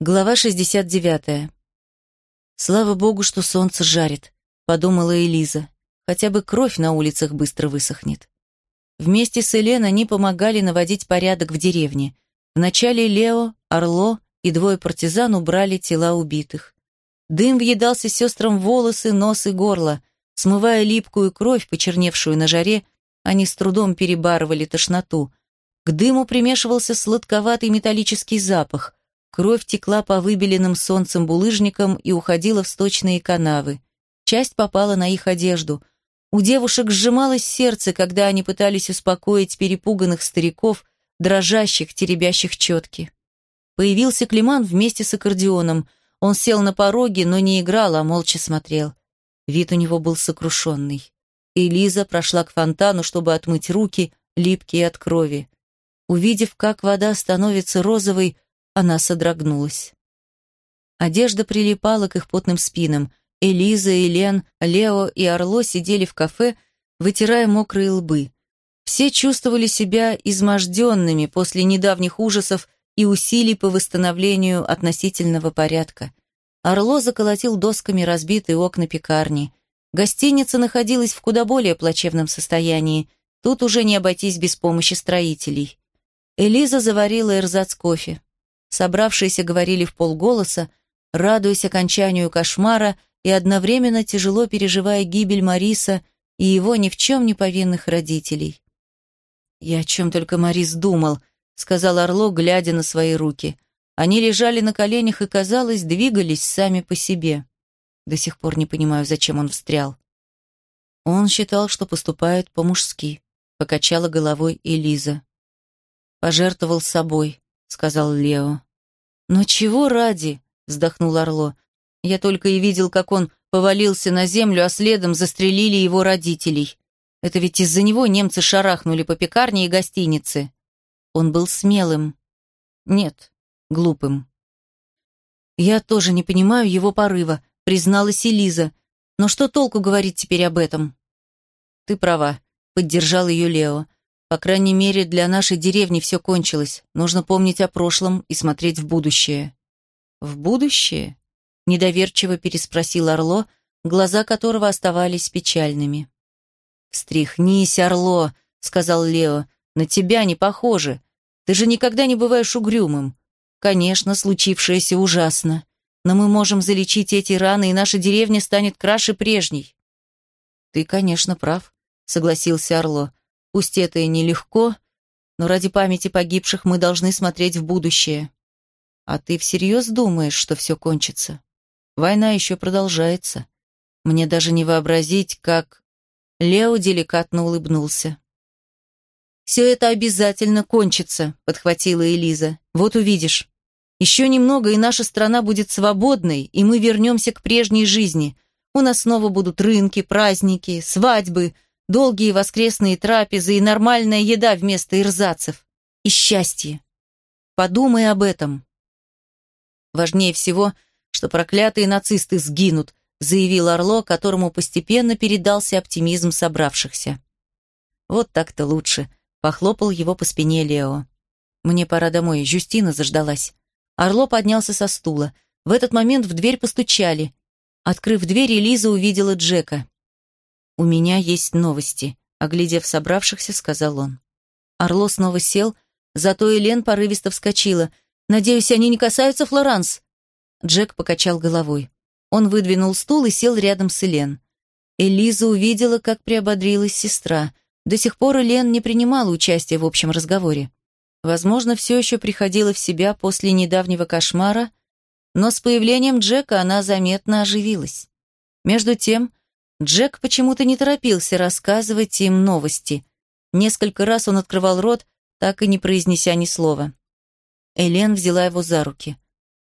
Глава 69. «Слава богу, что солнце жарит», — подумала Элиза. «Хотя бы кровь на улицах быстро высохнет». Вместе с Элен они помогали наводить порядок в деревне. Вначале Лео, Орло и двое партизан убрали тела убитых. Дым въедался сестрам волосы, нос и горло. Смывая липкую кровь, почерневшую на жаре, они с трудом перебарывали тошноту. К дыму примешивался сладковатый металлический запах. Кровь текла по выбеленным солнцем булыжникам и уходила в сточные канавы. Часть попала на их одежду. У девушек сжималось сердце, когда они пытались успокоить перепуганных стариков, дрожащих, теребящих четки. Появился Климан вместе с аккордеоном. Он сел на пороге, но не играл, а молча смотрел. Вид у него был сокрушенный. Элиза прошла к фонтану, чтобы отмыть руки, липкие от крови. Увидев, как вода становится розовой, она содрогнулась. Одежда прилипала к их потным спинам. Элиза, Элен, Лео и Орло сидели в кафе, вытирая мокрые лбы. Все чувствовали себя изможденными после недавних ужасов и усилий по восстановлению относительного порядка. Орло заколотил досками разбитые окна пекарни. Гостиница находилась в куда более плачевном состоянии. Тут уже не обойтись без помощи строителей. Элиза заварила эрзац кофе. Собравшиеся говорили в полголоса, радуясь окончанию кошмара и одновременно тяжело переживая гибель Мариса и его ни в чем не повинных родителей. «Я о чем только Марис думал», — сказал Орло, глядя на свои руки. Они лежали на коленях и, казалось, двигались сами по себе. До сих пор не понимаю, зачем он встрял. Он считал, что поступает по-мужски, покачала головой Элиза. Пожертвовал собой, сказал Лео. «Но чего ради?» — вздохнул Орло. «Я только и видел, как он повалился на землю, а следом застрелили его родителей. Это ведь из-за него немцы шарахнули по пекарне и гостинице. Он был смелым. Нет, глупым. Я тоже не понимаю его порыва, призналась Элиза. Но что толку говорить теперь об этом? Ты права, поддержал ее Лео. По крайней мере, для нашей деревни все кончилось. Нужно помнить о прошлом и смотреть в будущее. В будущее? Недоверчиво переспросил Орло, глаза которого оставались печальными. «Стряхнись, Орло», — сказал Лео. «На тебя не похоже. Ты же никогда не бываешь угрюмым. Конечно, случившееся ужасно. Но мы можем залечить эти раны, и наша деревня станет краше прежней». «Ты, конечно, прав», — согласился Орло. Пусть это и нелегко, но ради памяти погибших мы должны смотреть в будущее. А ты всерьез думаешь, что все кончится? Война еще продолжается. Мне даже не вообразить, как... Лео деликатно улыбнулся. «Все это обязательно кончится», — подхватила Элиза. «Вот увидишь. Еще немного, и наша страна будет свободной, и мы вернемся к прежней жизни. У нас снова будут рынки, праздники, свадьбы, долгие воскресные трапезы и нормальная еда вместо ирзацев. И счастье. Подумай об этом. Важнее всего, что проклятые нацисты сгинут, заявил Орло, которому постепенно передался оптимизм собравшихся. Вот так-то лучше, похлопал его по спине Лео. Мне пора домой, Жюстина заждалась. Орло поднялся со стула. В этот момент в дверь постучали. Открыв дверь, Элиза увидела Джека. «У меня есть новости», — оглядев собравшихся, сказал он. Орло снова сел, зато Элен порывисто вскочила. «Надеюсь, они не касаются Флоранс?» Джек покачал головой. Он выдвинул стул и сел рядом с Элен. Элиза увидела, как приободрилась сестра. До сих пор Элен не принимала участия в общем разговоре. Возможно, все еще приходила в себя после недавнего кошмара, но с появлением Джека она заметно оживилась. Между тем, Джек почему-то не торопился рассказывать им новости. Несколько раз он открывал рот, так и не произнеся ни слова. Элен взяла его за руки.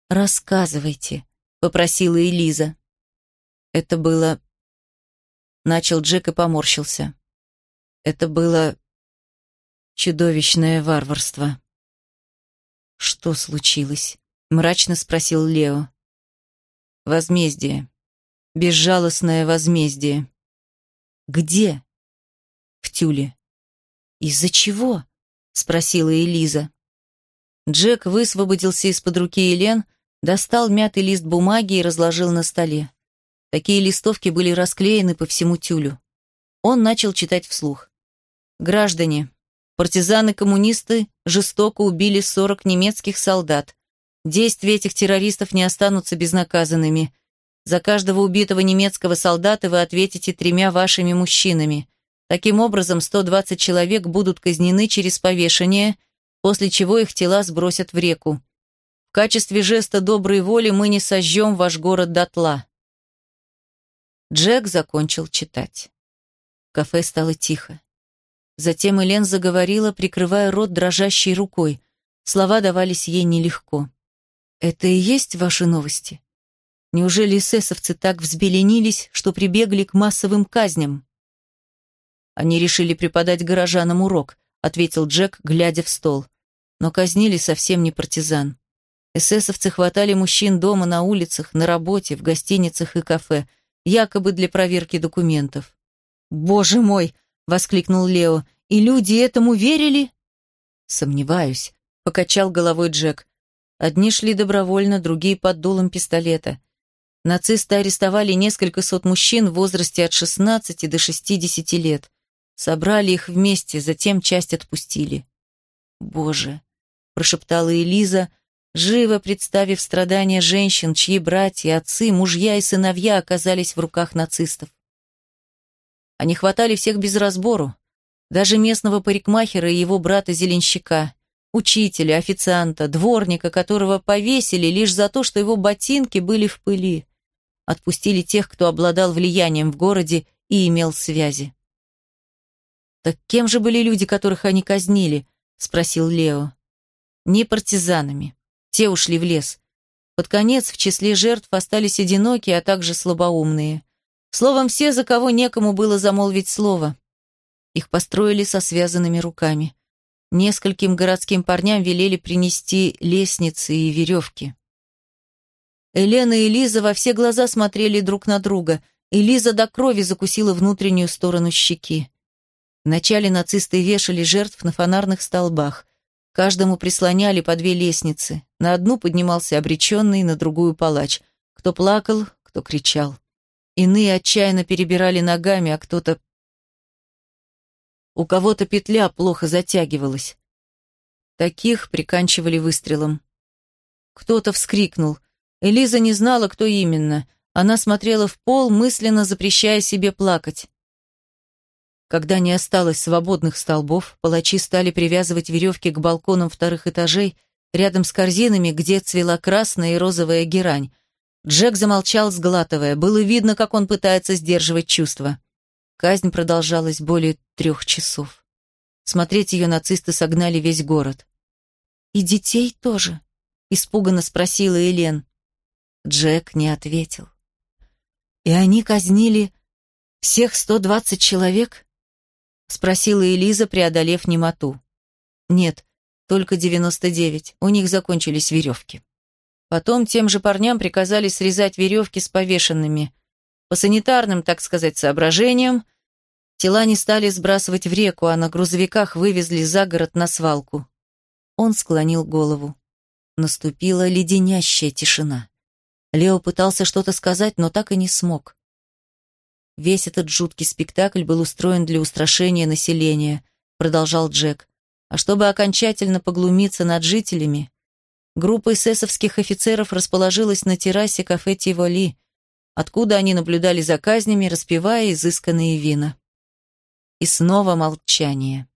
«Рассказывайте», — попросила Элиза. Это было... Начал Джек и поморщился. Это было чудовищное варварство. «Что случилось?» — мрачно спросил Лео. «Возмездие», Безжалостное возмездие. Где? В тюле. Из-за чего? Спросила Элиза. Джек высвободился из-под руки Елен, Достал мятый лист бумаги и разложил на столе. Такие листовки были расклеены по всему тюлю. Он начал читать вслух. «Граждане, партизаны-коммунисты жестоко убили 40 немецких солдат. Действия этих террористов не останутся безнаказанными. За каждого убитого немецкого солдата вы ответите тремя вашими мужчинами. Таким образом, 120 человек будут казнены через повешение, после чего их тела сбросят в реку. В качестве жеста доброй воли мы не сожжем ваш город дотла. Джек закончил читать. В кафе стало тихо. Затем Элен заговорила, прикрывая рот дрожащей рукой. Слова давались ей нелегко. «Это и есть ваши новости?» Неужели эсэсовцы так взбеленились, что прибегли к массовым казням? Они решили преподать горожанам урок, ответил Джек, глядя в стол. Но казнили совсем не партизан. Эсэсовцы хватали мужчин дома, на улицах, на работе, в гостиницах и кафе, якобы для проверки документов. «Боже мой!» — воскликнул Лео. «И люди этому верили?» «Сомневаюсь», — покачал головой Джек. Одни шли добровольно, другие под дулом пистолета. Нацисты арестовали несколько сот мужчин в возрасте от 16 до 60 лет. Собрали их вместе, затем часть отпустили. «Боже!» – прошептала Элиза, живо представив страдания женщин, чьи братья, отцы, мужья и сыновья оказались в руках нацистов. Они хватали всех без разбору, даже местного парикмахера и его брата-зеленщика, учителя, официанта, дворника, которого повесили лишь за то, что его ботинки были в пыли отпустили тех, кто обладал влиянием в городе и имел связи. «Так кем же были люди, которых они казнили?» — спросил Лео. «Не партизанами. Те ушли в лес. Под конец в числе жертв остались одинокие, а также слабоумные. Словом, все, за кого некому было замолвить слово. Их построили со связанными руками. Нескольким городским парням велели принести лестницы и веревки. Елена и Лиза во все глаза смотрели друг на друга, и Лиза до крови закусила внутреннюю сторону щеки. Вначале нацисты вешали жертв на фонарных столбах. Каждому прислоняли по две лестницы. На одну поднимался обреченный, на другую палач. Кто плакал, кто кричал. Иные отчаянно перебирали ногами, а кто-то... У кого-то петля плохо затягивалась. Таких приканчивали выстрелом. Кто-то вскрикнул — Элиза не знала, кто именно. Она смотрела в пол, мысленно запрещая себе плакать. Когда не осталось свободных столбов, палачи стали привязывать веревки к балконам вторых этажей, рядом с корзинами, где цвела красная и розовая герань. Джек замолчал, сглатывая. Было видно, как он пытается сдерживать чувства. Казнь продолжалась более трех часов. Смотреть ее нацисты согнали весь город. «И детей тоже?» — испуганно спросила Элен. Джек не ответил. «И они казнили всех 120 человек?» Спросила Элиза, преодолев немоту. «Нет, только 99. У них закончились веревки». Потом тем же парням приказали срезать веревки с повешенными. По санитарным, так сказать, соображениям, тела не стали сбрасывать в реку, а на грузовиках вывезли за город на свалку. Он склонил голову. Наступила леденящая тишина. Лео пытался что-то сказать, но так и не смог. Весь этот жуткий спектакль был устроен для устрашения населения, продолжал Джек. А чтобы окончательно поглумиться над жителями, группа эсэсовских офицеров расположилась на террасе кафе Тиволи, откуда они наблюдали за казнями, распивая изысканные вина. И снова молчание.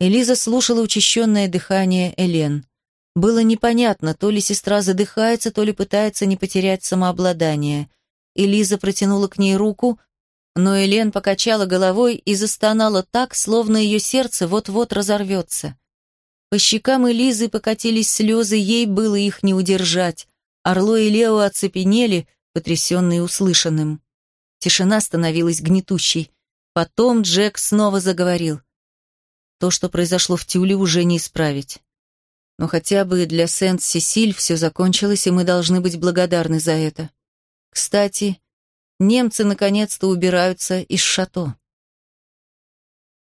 Элиза слушала учащенное дыхание Элен. Было непонятно, то ли сестра задыхается, то ли пытается не потерять самообладание. Элиза протянула к ней руку, но Элен покачала головой и застонала так, словно ее сердце вот-вот разорвется. По щекам Элизы покатились слезы, ей было их не удержать. Орло и Лео оцепенели, потрясенные услышанным. Тишина становилась гнетущей. Потом Джек снова заговорил. То, что произошло в Тюле, уже не исправить. Но хотя бы для Сент-Сесиль все закончилось, и мы должны быть благодарны за это. Кстати, немцы наконец-то убираются из шато.